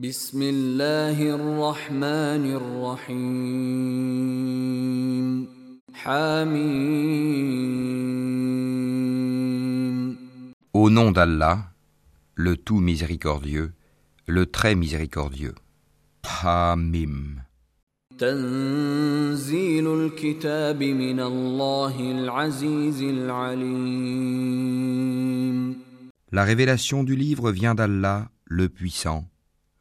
بسم الله الرحمن الرحيم حميم Au nom d'Allah, le tout miséricordieux, le très miséricordieux. Hamim. تنزيل الكتاب من الله العزيز العليم La révélation du livre vient d'Allah, le puissant,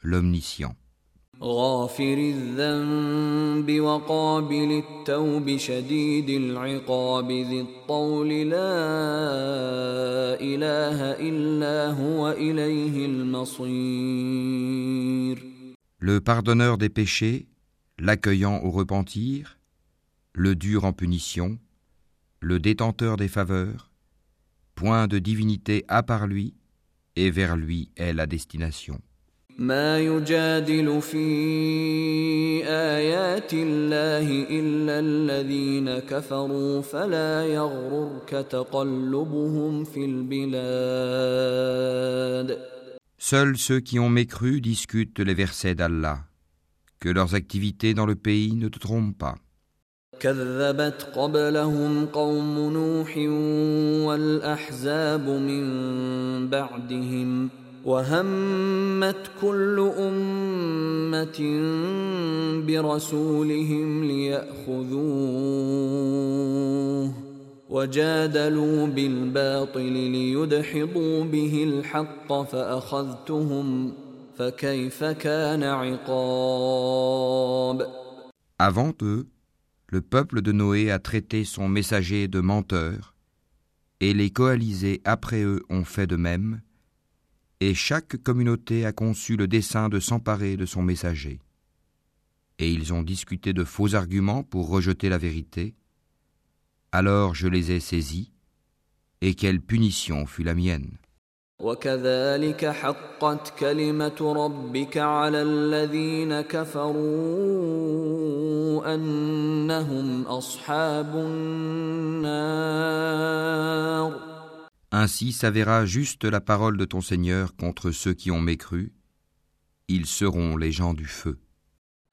l'omniscient. غافر الذنب وقابل التوب شديد العقاب ذي الطول لا إله إلا هو إليه المصير Le pardonneur des péchés, l'accueillant au repentir, le dur en punition, le détenteur des faveurs, point de divinité à part lui, et vers lui est la destination. ما يجادل في آيات الله إلا الذين كفروا فلا يغررك تقلبهم في البلاد Seuls ceux qui ont mécru discutent les versets d'Allah. Que leurs activités dans le pays ne te trompent pas. كذبت قبلهم قوم نوح والأحزاب من بعدهم وهمت كل أمة برسولهم ليأخذوه وجادلوا بالباطل ليدحضوا به الحق فأخذتهم فكيف كان عقاب Avant eux, le peuple de Noé a traité son messager de menteur, et les coalisés après eux ont fait de même, et chaque communauté a conçu le dessein de s'emparer de son messager. Et ils ont discuté de faux arguments pour rejeter la vérité. Alors je les ai saisis, et quelle punition fut la mienne. وكذلك حقت كلمة ربك على الذين كفروا أنهم أصحاب النار Ainsi s'avéra juste la parole de ton Seigneur contre ceux qui ont mécru. Ils seront les gens du feu.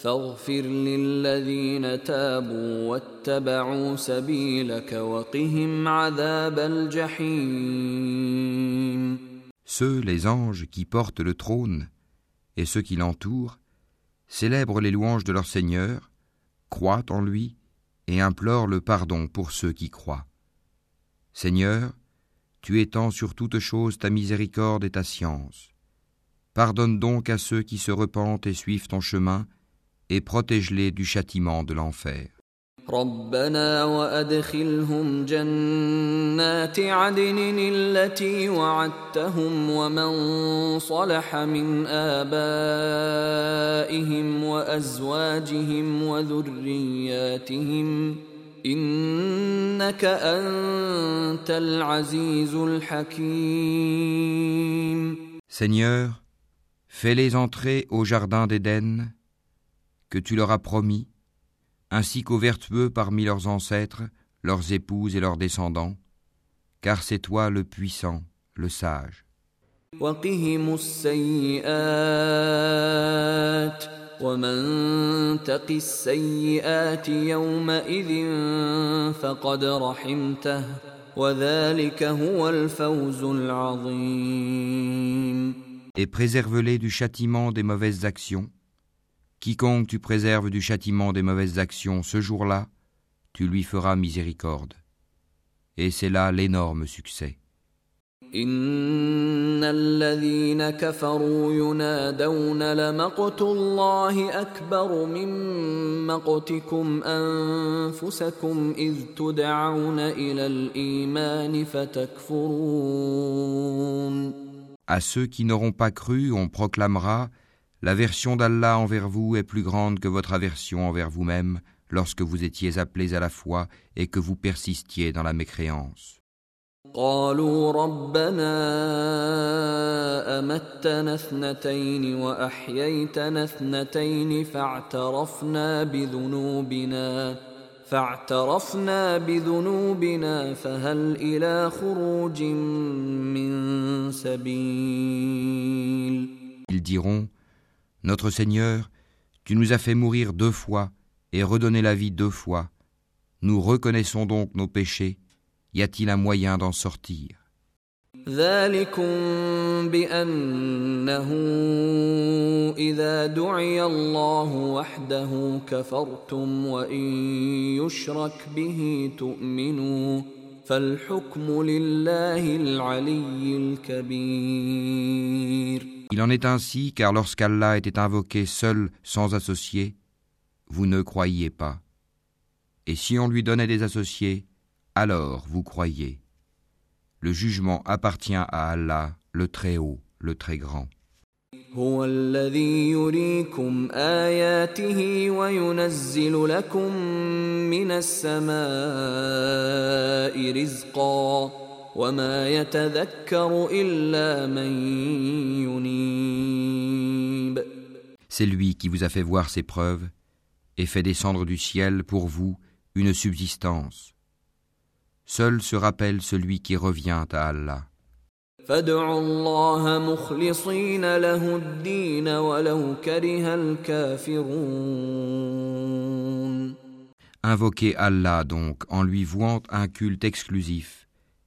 فاغفر للذين تابوا واتبعوا سبيلك وقهم عذاب الجحيم Ceux, les anges, qui portent le trône, et ceux qui l'entourent, célèbrent les louanges de leur Seigneur, croient en lui, et implorent le pardon pour ceux qui croient. Seigneur, tu étends sur toute chose ta miséricorde et ta science. Pardonne donc à ceux qui se repentent et suivent ton chemin, et protège-les du châtiment de l'enfer. ربنا وأدخلهم جنات عدن التي وعدتهم ومن صلح من آبائهم وأزواجهم وذرياتهم إنك أنت العزيز الحكيم Seigneur, fais-les entrer au jardin d'Éden que tu leur as promis, ainsi qu'aux vertueux parmi leurs ancêtres, leurs épouses et leurs descendants, car c'est toi le puissant, le sage. Et préserve-les du châtiment des mauvaises actions, Quiconque tu préserves du châtiment des mauvaises actions ce jour-là, tu lui feras miséricorde. Et c'est là l'énorme succès. إن الذين كفروا ينادون لمقت الله أكبر من مقتكم أنفسكم إذ تدعون إلى الإيمان فتكفرون À ceux qui n'auront pas cru, on proclamera L'aversion d'Allah envers vous est plus grande que votre aversion envers vous-même lorsque vous étiez appelés à la foi et que vous persistiez dans la mécréance. قالوا ربنا أمتنا اثنتين وأحييتنا اثنتين فاعترفنا بذنوبنا فاعترفنا بذنوبنا فهل إلى خروج من سبيل Ils diront Notre Seigneur, tu nous as fait mourir deux fois et redonner la vie deux fois. Nous reconnaissons donc nos péchés. Y a-t-il un moyen d'en sortir ذلكم بأنه إذا دعي الله وحده كفرتم وإن يشرك به تؤمنوا فالحكم لله العلي الكبير Il en est ainsi car lorsqu'Allah était invoqué seul sans associé, vous ne croyiez pas. Et si on lui donnait des associés, alors vous croyez. Le jugement appartient à Allah, le Très-Haut, le Très-Grand. هو الذي يريكم آياته وينزل لكم من السماء رزقا وما يتذكر إلا من ينيب C'est lui qui vous a fait voir ses preuves et fait descendre du ciel pour vous une subsistance. Seul se rappelle celui qui revient à Allah. فادعوا الله مخلصين له الدين ولو كره الكافرون Invoquez Allah donc en lui vouant un culte exclusif,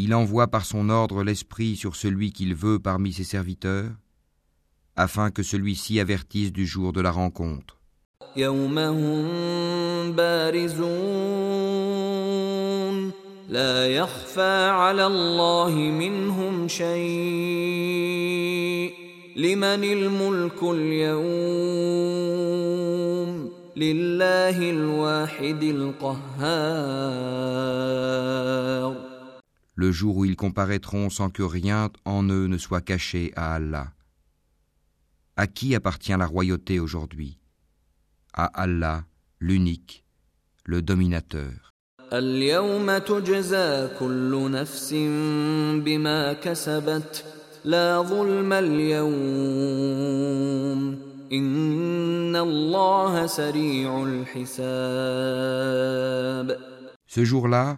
Il envoie par son ordre l'esprit sur celui qu'il veut parmi ses serviteurs, afin que celui-ci avertisse du jour de la rencontre Le jour où ils comparaîtront sans que rien en eux ne soit caché à Allah. À qui appartient la royauté aujourd'hui À Allah, l'unique, le dominateur. اليوم تجزى كل نفس بما كسبت لا ظلم اليوم إن الله سريع الحساب Ce jour-là,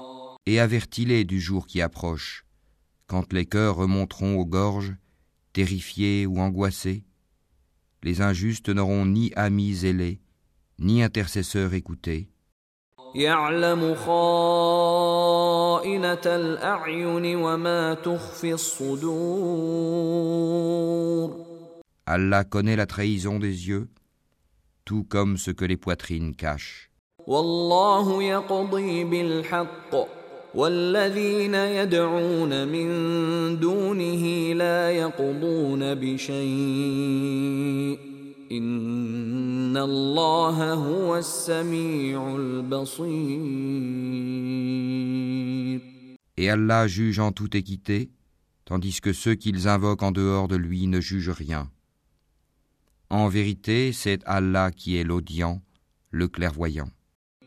et avertis-les du jour qui approche, quand les cœurs remonteront aux gorges, terrifiés ou angoissés. Les injustes n'auront ni amis ailés, ni intercesseurs écoutés. Allah connaît la trahison des yeux, tout comme ce que les poitrines cachent. والله يقضي بالحق والذين يدعون من دونه لا يقضون بشيء إن الله هو السميع البصير Et Allah juge en toute équité, tandis que ceux qu'ils invoquent en dehors de lui ne jugent rien. En vérité, c'est Allah qui est l'audient, le clairvoyant.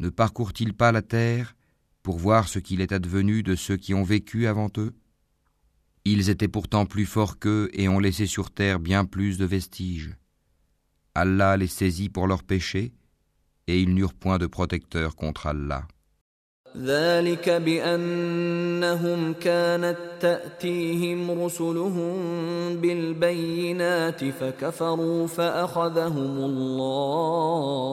Ne parcourent-ils pas la terre pour voir ce qu'il est advenu de ceux qui ont vécu avant eux Ils étaient pourtant plus forts qu'eux et ont laissé sur terre bien plus de vestiges. Allah les saisit pour leurs péchés et ils n'eurent point de protecteur contre Allah. ذلك بأنهم كانت تأتيهم رسلهم بالبينات فكفروا فأخذهم الله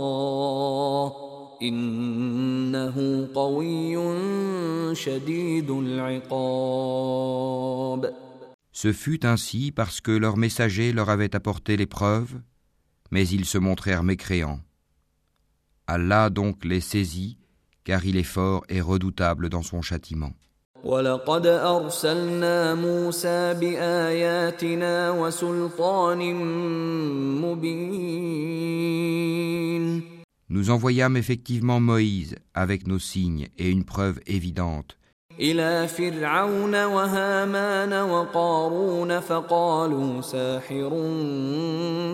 إنه قوي شديد العقاب Ce fut ainsi parce que leurs messagers leur avaient apporté les preuves, mais ils se montrèrent mécréants. Allah donc les saisit, car il est fort et redoutable dans son châtiment. ولقد أرسلنا موسى بآياتنا وسلطان مبين Nous envoyâmes effectivement Moïse avec nos signes et une preuve évidente إلى فرعون وهامان وقارون فقالوا ساحر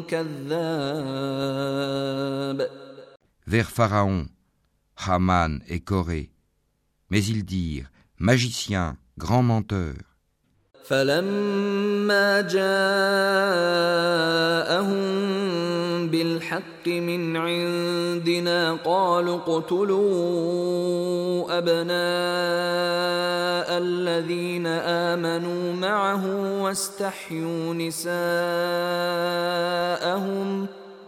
كذاب vers Pharaon, Haman et Corée. Mais ils dirent Magicien, grand menteur. فلما جاءهم بالحق من عندنا قالوا اقتلوا ابناء الذين امنوا معه واستحيوا نساءهم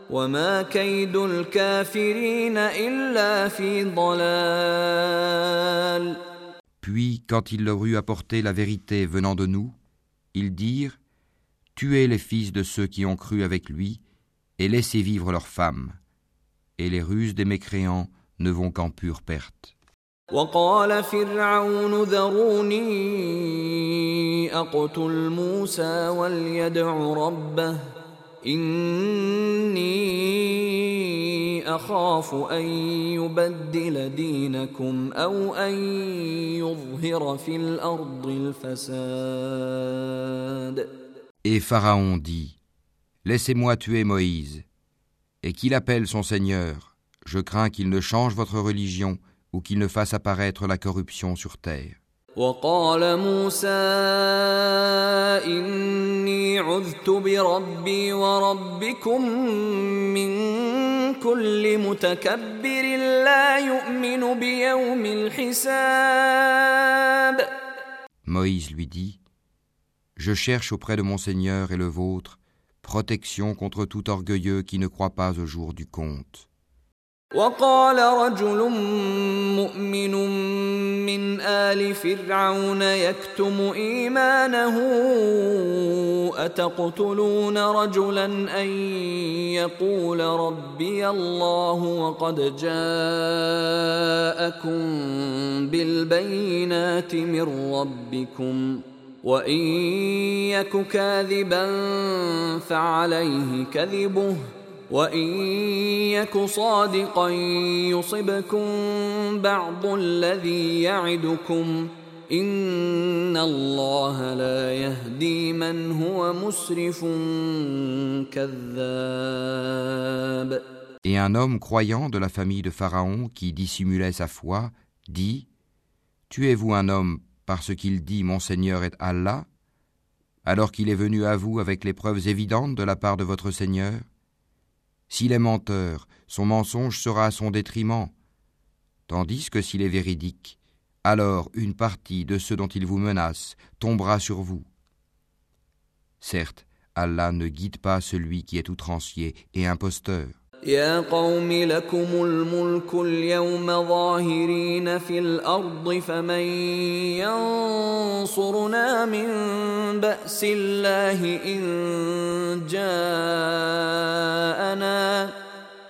وما كيد الكافرين الا في ضلال Puis, quand il leur eut apporté la vérité venant de nous, ils dirent Tuez les fils de ceux qui ont cru avec lui, et laissez vivre leurs femmes. Et les ruses des mécréants ne vont qu'en pure perte. وقال فرعون ذروني اقتل موسى وليدع ربه اني اخاف ان يبدل دينكم او ان يظهر في الارض الفساد Et Pharaon dit Laissez-moi tuer Moïse, et qu'il appelle son Seigneur. Je crains qu'il ne change votre religion ou qu'il ne fasse apparaître la corruption sur terre. وقال موسى إني عذت بربي وربكم من كل متكبر لا يؤمن بيوم الحساب Moïse lui dit Je cherche auprès de mon Seigneur et le vôtre protection contre tout orgueilleux qui ne croit pas au jour du compte. وقال رجل مؤمن من آل فرعون يكتم إيمانه أتقتلون رجلا أن يقول ربي الله وقد جاءكم بالبينات من ربكم وإن يك كاذبا فعليه كذبه وإن يك صادقا يصبكم بعض الذي يعدكم إن الله لا يهدي من هو مسرف كذاب Et un homme croyant de la famille de Pharaon qui dissimulait sa foi dit Tuez-vous un homme parce qu'il dit Mon Seigneur est Allah, alors qu'il est venu à vous avec les preuves évidentes de la part de votre Seigneur S'il est menteur, son mensonge sera à son détriment, tandis que s'il est véridique, alors une partie de ceux dont il vous menace tombera sur vous. Certes, Allah ne guide pas celui qui est outrancier et imposteur. يا قوم لكم الملك اليوم ظاهرين في الأرض فمن ينصرنا من بأس الله إن جاءنا؟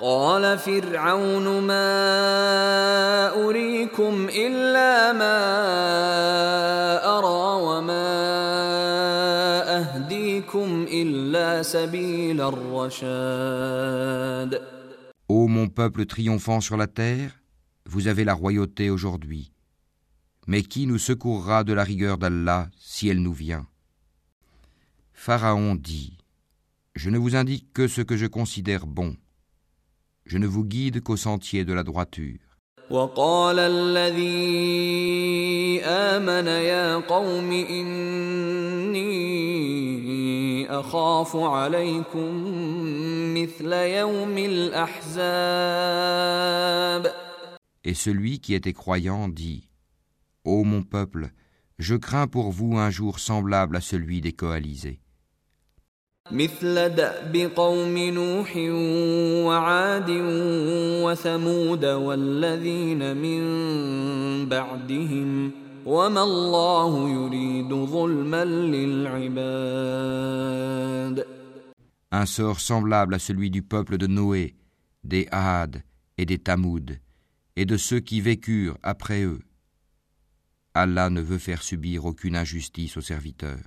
قال فرعون ما أريكم إلا ما إلا سبيل الرشاد Ô mon peuple triomphant sur la terre, vous avez la royauté aujourd'hui. Mais qui nous secourra de la rigueur d'Allah si elle nous vient Pharaon dit Je ne vous indique que ce que je considère bon. Je ne vous guide qu'au sentier de la droiture. Et celui qui était croyant dit Ô mon peuple, je crains pour vous un jour semblable à celui des coalisés. Un sort semblable à celui du peuple de Noé, des Had et des Tamoud, et de ceux qui vécurent après eux. Allah ne veut faire subir aucune injustice aux serviteurs.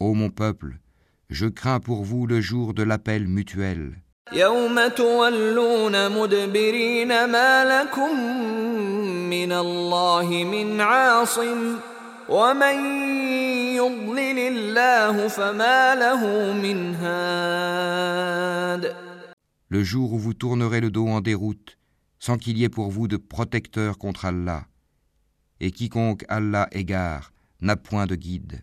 Ô mon peuple, je crains pour vous le jour de l'appel mutuel. Le jour où vous tournerez le dos en déroute, sans qu'il y ait pour vous de protecteur contre Allah, et quiconque Allah égare n'a point de guide.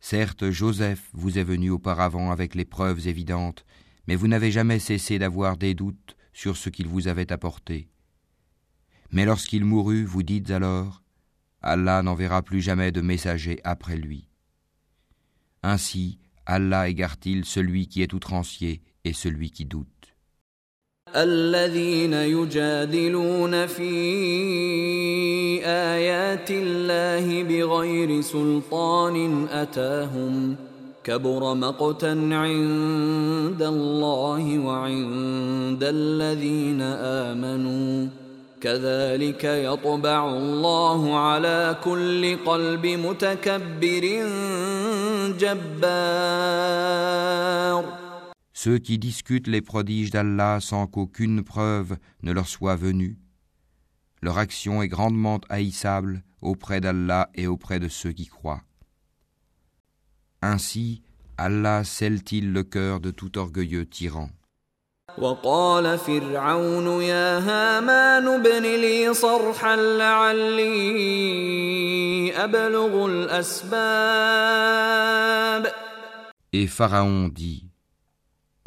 Certes, Joseph vous est venu auparavant avec les preuves évidentes, mais vous n'avez jamais cessé d'avoir des doutes sur ce qu'il vous avait apporté. Mais lorsqu'il mourut, vous dites alors, Allah n'enverra plus jamais de messager après lui. Ainsi, Allah égare-t-il celui qui est outrancier et celui qui doute. الذين يجادلون في آيات الله بغير سلطان أتاهم كبر مقتا عند الله وعند الذين آمنوا كذلك يطبع الله على كل قلب متكبر جبار Ceux qui discutent les prodiges d'Allah sans qu'aucune preuve ne leur soit venue, leur action est grandement haïssable auprès d'Allah et auprès de ceux qui croient. Ainsi, Allah scelle-t-il le cœur de tout orgueilleux tyran. Et Pharaon dit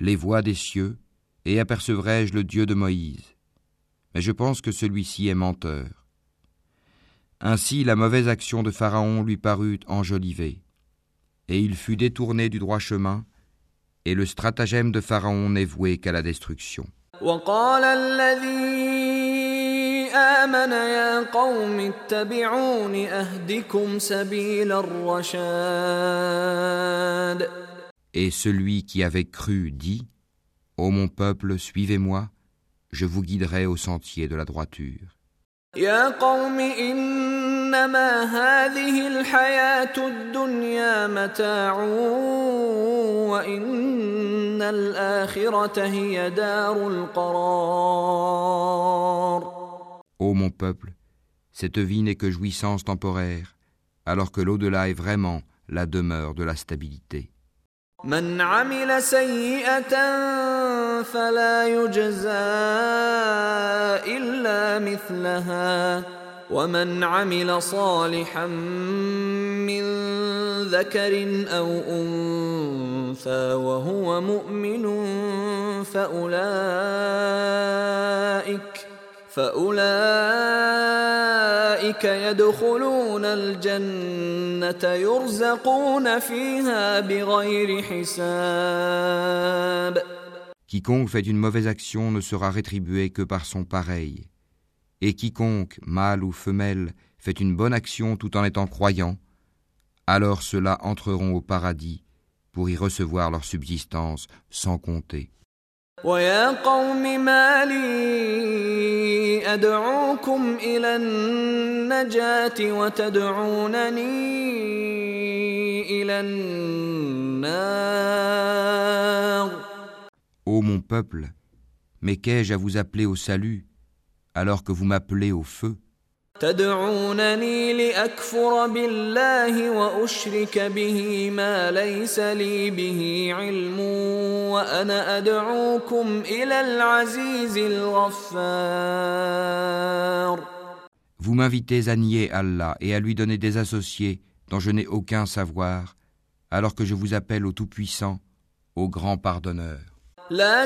Les voix des cieux, et apercevrai-je le Dieu de Moïse. Mais je pense que celui-ci est menteur. Ainsi la mauvaise action de Pharaon lui parut enjolivée, et il fut détourné du droit chemin, et le stratagème de Pharaon n'est voué qu'à la destruction. Et celui qui avait cru dit Ô mon peuple, suivez-moi, je vous guiderai au sentier de la droiture. إنما هذه الحياة الدنيا متاع وإن الآخرة هي دار القرار Ô mon peuple, cette vie n'est que jouissance temporaire, alors que l'au-delà est vraiment la demeure de la stabilité. من عمل سيئة فلا يجزى إلا مثلها ومن عمل صالحا من ذكر أو أنثى وهو مؤمن فأولئك فأولئك يدخلون الجنة يرزقون فيها بغير حساب Quiconque fait une mauvaise action ne sera rétribué que par son pareil. Et quiconque, mâle ou femelle, fait une bonne action tout en étant croyant, alors ceux-là entreront au paradis pour y recevoir leur subsistance sans compter. ويا قوم ما لي أدعوكم إلى النجاة وتدعونني إلى النار Ô mon peuple, mais qu'ai-je à vous appeler au salut alors que vous m'appelez au feu تدعونني لأكفر بالله وأشرك به ما ليس لي به علم وأنا أدعوكم إلى العزيز الغفار Vous m'invitez à nier Allah et à lui donner des associés dont je n'ai aucun savoir, alors que je vous appelle au Tout-Puissant, au Grand Pardonneur. لا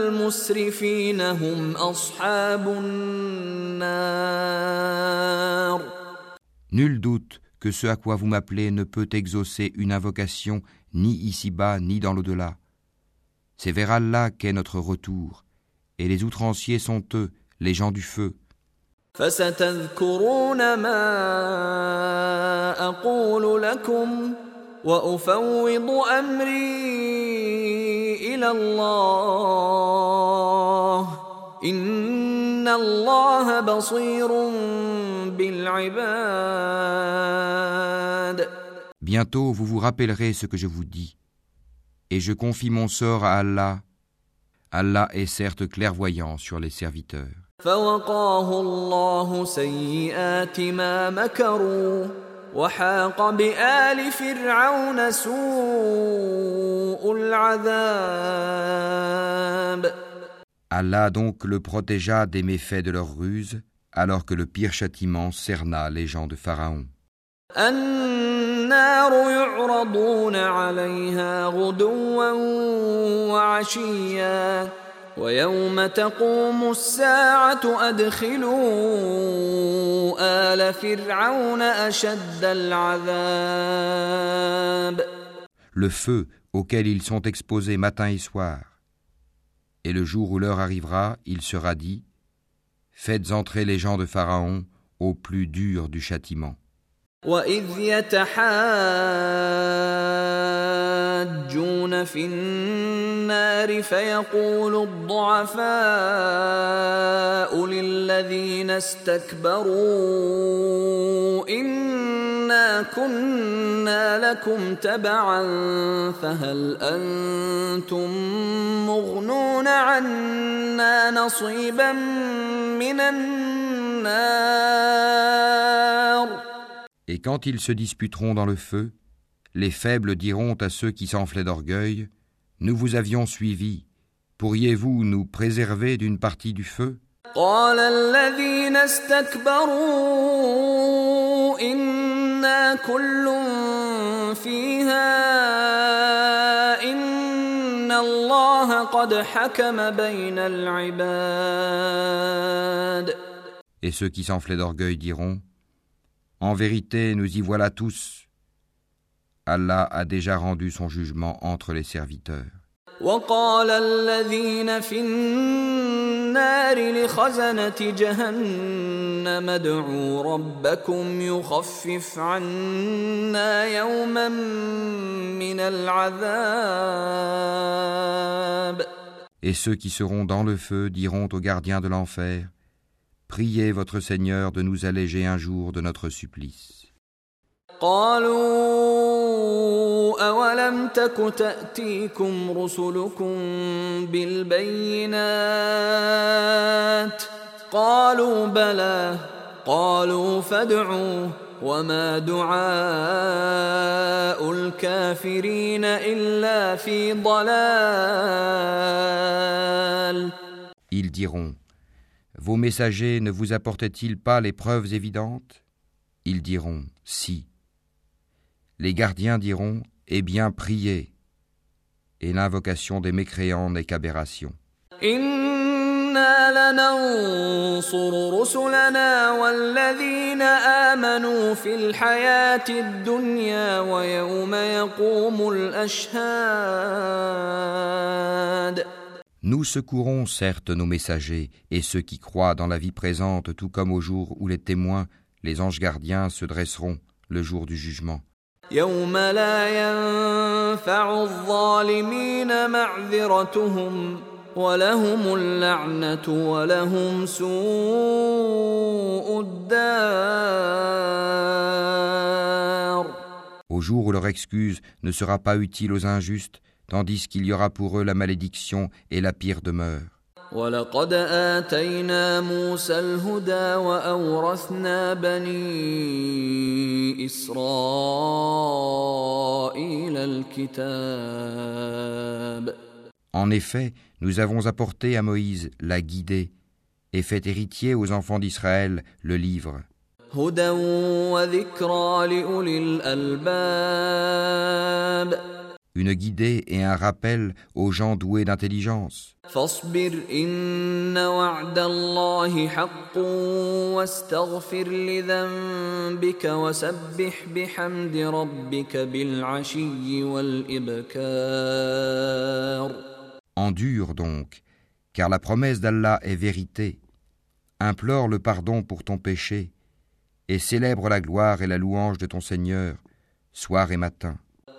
المسرفين هم أصحاب النار Nul doute que ce à quoi vous m'appelez ne peut exaucer une invocation ni ici-bas ni dans l'au-delà. C'est vers Allah qu'est notre retour, et les outranciers sont eux, les gens du feu. فستذكرون ما أقول لكم وأفوض أمري إلى الله إن الله بصير بالعباد Bientôt vous vous rappellerez ce que je vous dis, et je confie mon sort à Allah. Allah est certes clairvoyant sur les serviteurs. فوقاه الله سيئات ما مكروا وحاق بآل فرعون سوء العذاب Allah donc le protégea des méfaits de leur ruse, alors que le pire châtiment cerna les gens de Pharaon. النار يعرضون عليها غدوا وعشيا ويوم تقوم الساعة أدخلوا آل فرعون أشد العذاب Le feu auquel ils sont exposés matin et soir. Et le jour où l'heure arrivera, il sera dit Faites entrer les gens de Pharaon au plus dur du châtiment. وإذ يتحاجون في النار فيقول الضعفاء للذين استكبروا إنا كنا لكم تبعا فهل أنتم مغنون عنا نصيبا من النار Et quand ils se disputeront dans le feu, les faibles diront à ceux qui s'enflaient d'orgueil, Nous vous avions suivis, pourriez-vous nous préserver d'une partie du feu? Et ceux qui s'enflaient d'orgueil diront, En vérité, nous y voilà tous, Allah a déjà rendu son jugement entre les serviteurs. وقال الذين في النار لخزنة جهنم ادعوا ربكم يخفف عنا يوما من العذاب Et ceux qui seront dans le feu diront aux gardiens de l'enfer, Priez votre Seigneur de nous alléger un jour de notre supplice. قالوا أولم تك تأتيكم رسلكم بالبينات قالوا بلى قالوا فادعوا وما دعاء الكافرين إلا في ضلال Ils diront, Vos messagers ne vous apportaient-ils pas les preuves évidentes Ils diront, Si. Les gardiens diront et bien prier, et l'invocation des mécréants n'est qu'aberration. Nous secourons certes nos messagers et ceux qui croient dans la vie présente, tout comme au jour où les témoins, les anges gardiens, se dresseront le jour du jugement. يوم لا ينفع الظالمين معذرتهم ولهم اللعنة ولهم سوء الدار Au jour où leur excuse ne sera pas utile aux injustes, tandis qu'il y aura pour eux la malédiction et la pire demeure. ولقد آتينا موسى الهدى وأورثنا بني إسرائيل الكتاب En effet, nous avons apporté à Moïse la guidée et fait héritier aux enfants d'Israël le livre, هدى وذكرى لأولي الألباب une guidée et un rappel aux gens doués d'intelligence. Endure donc, car la promesse d'Allah est vérité. Implore le pardon pour ton péché et célèbre la gloire et la louange de ton Seigneur, soir et matin.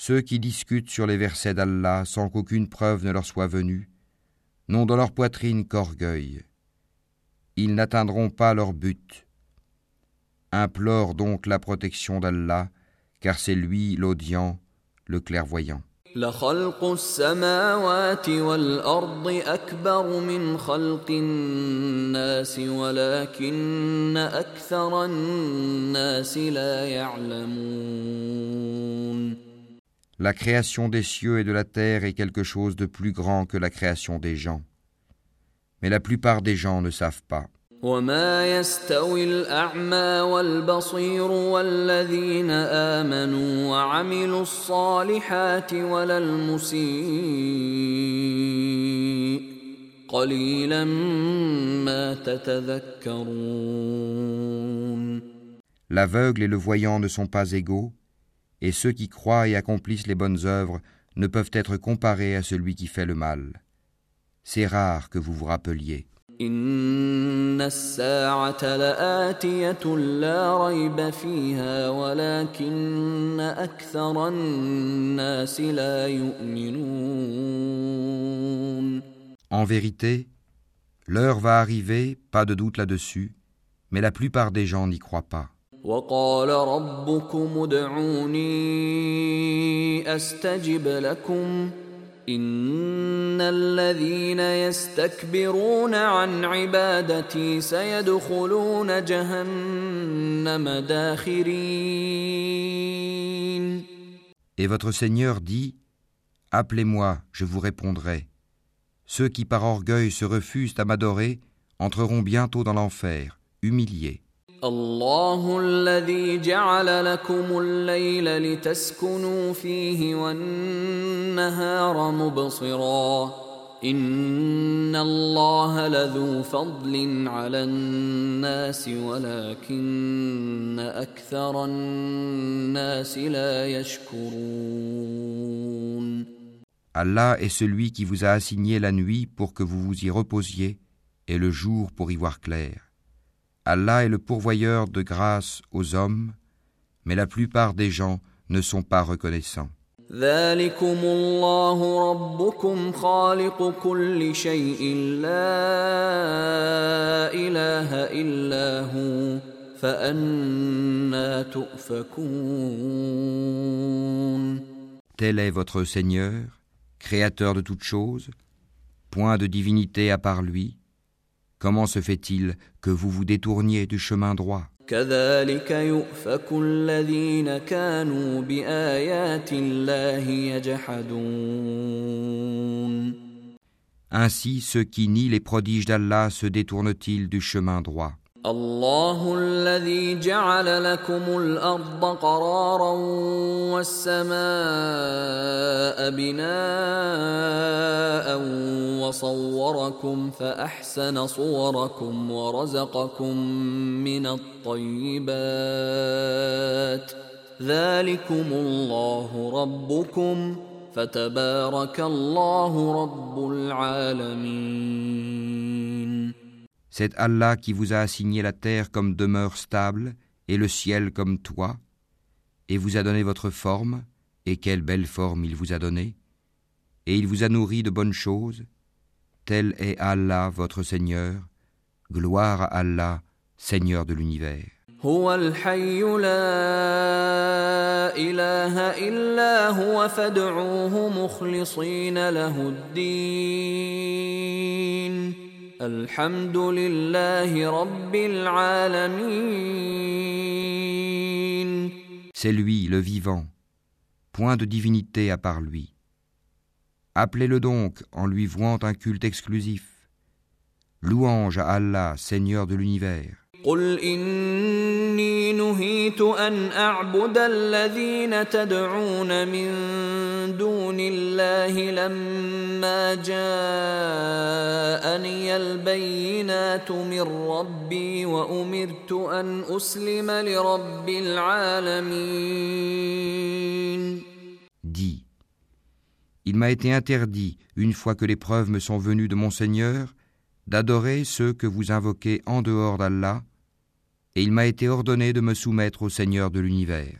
Ceux qui discutent sur les versets d'Allah sans qu'aucune preuve ne leur soit venue, n'ont dans leur poitrine qu'orgueil. Ils n'atteindront pas leur but. Implore donc la protection d'Allah, car c'est lui l'audient, le clairvoyant. لخلق السماوات والأرض أكبر من خلق الناس ولكن أكثر الناس لا يعلمون La création des cieux et de la terre est quelque chose de plus grand que la création des gens. Mais la plupart des gens ne savent pas. وما يستوي الأعمى والبصير والذين آمنوا وعملوا الصالحات ولا المسيء قليلا ما تتذكرون L'aveugle et le voyant ne sont pas égaux, et ceux qui croient et accomplissent les bonnes œuvres ne peuvent être comparés à celui qui fait le mal. C'est rare que vous vous rappeliez. En vérité, l'heure va arriver, pas de doute là-dessus, mais la plupart des gens n'y croient pas. وقال ربكم ادعوني أستجب لكم إن الذين يستكبرون عن عبادتي سيدخلون جهنم داخرين Et votre Seigneur dit Appelez-moi, je vous répondrai. Ceux qui par orgueil se refusent à m'adorer entreront bientôt dans l'enfer, humiliés. الله الذي جعل لكم الليل لتسكنوا فيه والنهار مبصرا إن الله لذو فضل على الناس ولكن أكثر الناس لا يشكرون Allah est celui qui vous a assigné la nuit pour que vous vous y reposiez et le jour pour y voir clair. Allah est le pourvoyeur de grâce aux hommes, mais la plupart des gens ne sont pas reconnaissants. Tel est votre Seigneur, créateur de toutes choses, point de divinité à part lui, Comment se fait-il que vous vous détourniez du chemin droit كذلك يؤفك الذين كانوا بآيات الله يجحدون Ainsi ceux qui nient les prodiges d'Allah se détournent-ils du chemin droit الله الذي جعل لكم الأرض قرارا والسماء بناء وصوركم فأحسن صوركم ورزقكم من الطيبات ذلكم الله ربكم فتبارك الله رب العالمين C'est Allah qui vous a assigné la terre comme demeure stable et le ciel comme toit, et vous a donné votre forme, et quelle belle forme il vous a donnée, et il vous a nourri de bonnes choses. Tel est Allah votre Seigneur, gloire à Allah, Seigneur de l'univers. هو الحي لا إله إلا هو فادعوه مخلصين له الدين الحمد لله رب العالمين C'est lui, le vivant, point de divinité à part lui. Appelez-le donc en lui vouant un culte exclusif. Louange à Allah, Seigneur de l'univers. قل إني نهيت أن أعبد الذين تدعون من دون الله لما جاءني البينات من ربي وأمرت أن أسلم لرب العالمين Dis Il m'a été interdit, une fois que les preuves me sont venues de mon Seigneur, d'adorer ceux que vous invoquez en dehors d'Allah, et il m'a été ordonné de me soumettre au Seigneur de l'univers.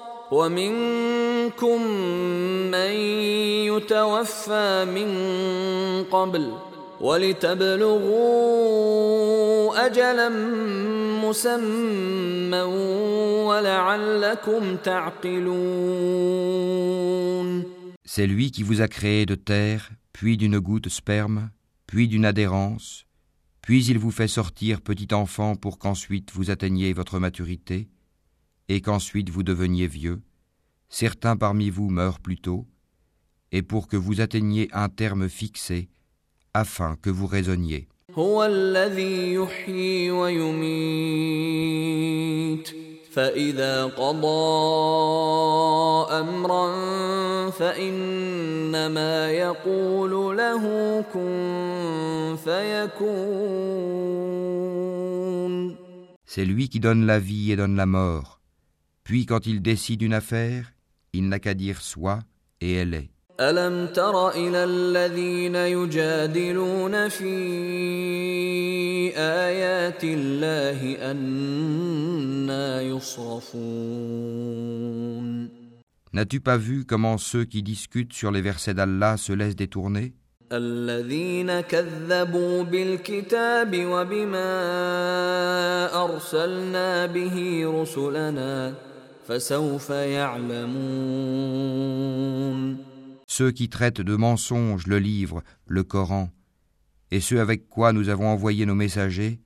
ومنكم من يتوفى من قبل ولتبلغوا اجلا مسمى ولعلكم تعقلون C'est lui qui vous a créé de terre, puis d'une goutte sperme, puis d'une adhérence, puis il vous fait sortir petit enfant pour qu'ensuite vous atteigniez votre maturité, et qu'ensuite vous deveniez vieux. Certains parmi vous meurent plus tôt, et pour que vous atteigniez un terme fixé, afin que vous raisonniez. هو الذي يحيي ويميت فإذا قضى أمرا فإنما يقول له كن فيكون C'est lui qui donne la vie et donne la mort. Puis quand il décide une affaire, il n'a qu'à dire soit, et elle est. ألم تر إلى الذين يجادلون في آيات الله أنا يصرفون N'as-tu pas vu comment ceux qui discutent sur les versets d'Allah se laissent détourner الذين كذبوا بالكتاب وبما أرسلنا به رسلنا فسوف يعلمون Ceux qui traitent de mensonges le livre, le Coran, et ceux avec quoi nous avons envoyé nos messagers,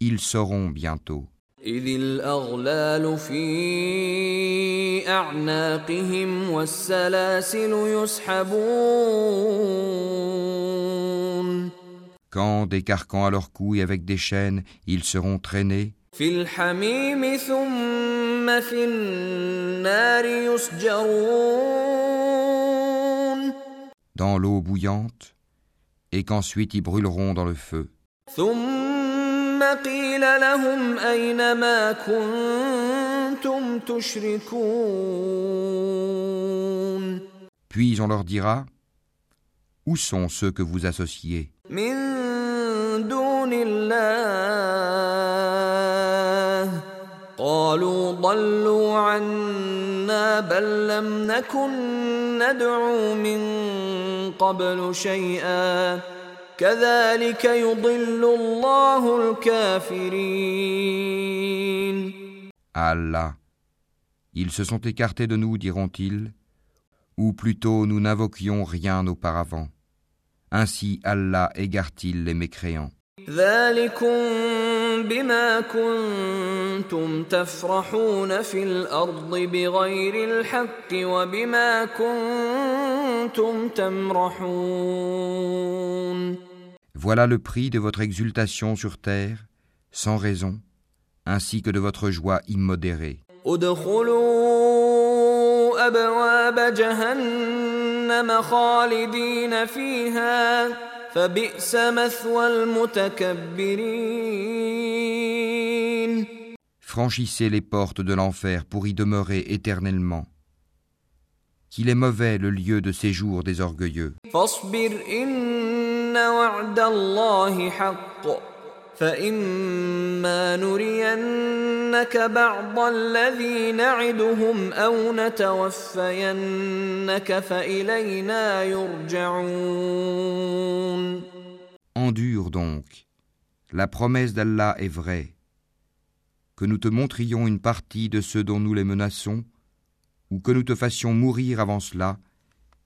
ils sauront bientôt. إذ الأغلال في أعناقهم والسلاسل يسحبون Quand, des carcans à leurs couilles avec des chaînes, ils seront traînés, في الحميم ثم في النار يسجرون dans l'eau bouillante, et qu'ensuite ils brûleront dans le feu. ثم قيل لهم أين ما كنتم تشركون Puis on leur dira, Où sont ceux que vous associez قالوا ضلوا عنا بل لم نكن ندعو من قبل شيئا كذلك يضل الله الكافرين Allah. Ils se sont écartés de nous, diront-ils, ou plutôt nous n'invoquions rien auparavant. Ainsi Allah égare-t-il les mécréants. ذلكم بما كنتم تفرحون في الارض بغير الحق وبما كنتم تمرحون Voilà le prix de votre exultation sur terre, sans raison, ainsi que de votre joie immodérée. ادخلوا ابواب جهنم خالدين فيها فبئس مثوى المتكبرين Franchissez les portes de l'enfer pour y demeurer éternellement. Qu'il est mauvais le lieu de séjour des orgueilleux. فاصبر إن وعد الله حق فإما نرينك بعض الذي نعدهم أو نتوفينك فإلينا يرجعون Endure donc. La promesse d'Allah est vraie. Que nous te montrions une partie de ceux dont nous les menaçons, ou que nous te fassions mourir avant cela,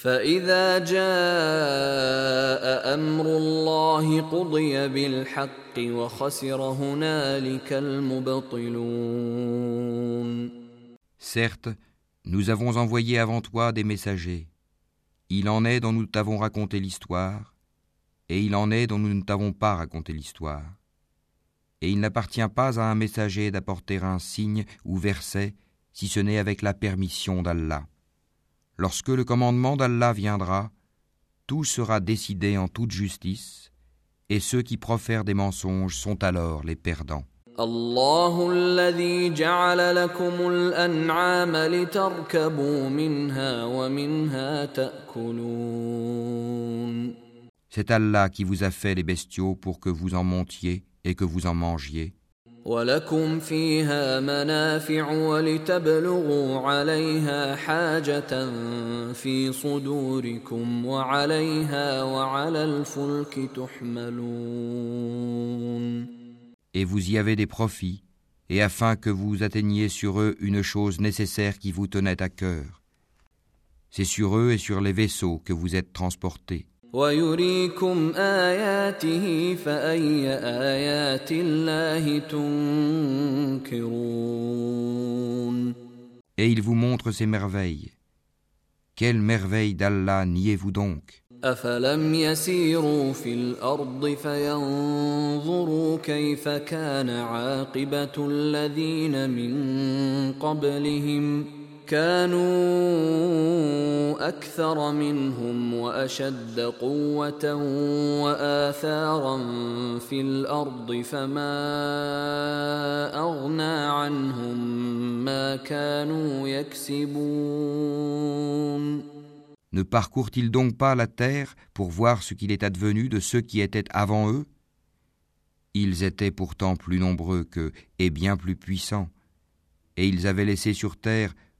فإذا جاء أمر الله قضي بالحق وخسر هنالك المبطلون Certes, nous avons envoyé avant toi des messagers. Il en est dont nous t'avons raconté l'histoire, et il en est dont nous ne t'avons pas raconté l'histoire. Et il n'appartient pas à un messager d'apporter un signe ou verset, si ce n'est avec la permission d'Allah. Lorsque le commandement d'Allah viendra, tout sera décidé en toute justice, et ceux qui profèrent des mensonges sont alors les perdants. الله الذي جعل لكم الأنعام لتركبوا منها ومنها تأكلون C'est Allah qui vous a fait les bestiaux pour que vous en montiez et que vous en mangiez. ولكم فيها منافع ولتبلغوا عليها حاجة في صدوركم وعليها وعلى الفلك تحملون Et vous y avez des profits, et afin que vous atteigniez sur eux une chose nécessaire qui vous tenait à cœur. C'est sur eux et sur les vaisseaux que vous êtes transportés. ويريكم آياته فأي آيات الله تنكرون Et il vous montre ses merveilles. Quelle merveille d'Allah niez-vous donc أفلم يسيروا في الأرض فينظروا كيف كان عاقبة الذين من قبلهم كانوا أكثر منهم وأشد قوة وآثارا في الأرض فما أغنى عنهم ما كانوا يكسبون Ne parcourent-ils donc pas la terre pour voir ce qu'il est advenu de ceux qui étaient avant eux Ils étaient pourtant plus nombreux qu'eux et bien plus puissants, et ils avaient laissé sur terre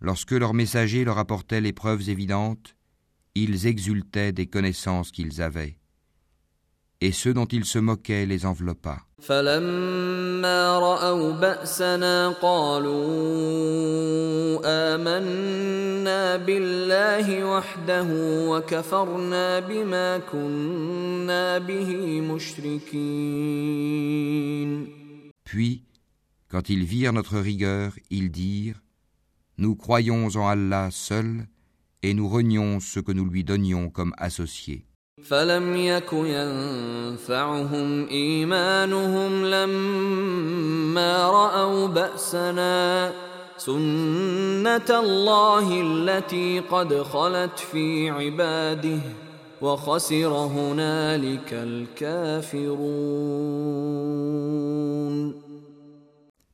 Lorsque leurs messagers leur apportaient les preuves évidentes, ils exultaient des connaissances qu'ils avaient. Et ceux dont ils se moquaient les enveloppa. Puis, quand ils virent notre rigueur, ils dirent Nous croyons en Allah seul et nous renions ce que nous lui donnions comme associés. فلم يك ينفعهم إيمانهم لما رأوا بأسنا سنة الله التي قد خلت في عباده وخسر هنالك الكافرون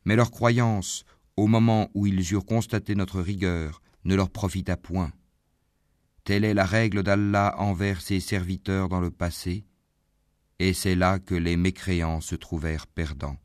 Mais leur croyance, au moment où ils eurent constaté notre rigueur, ne leur profita point. Telle est la règle d'Allah envers ses serviteurs dans le passé, et c'est là que les mécréants se trouvèrent perdants.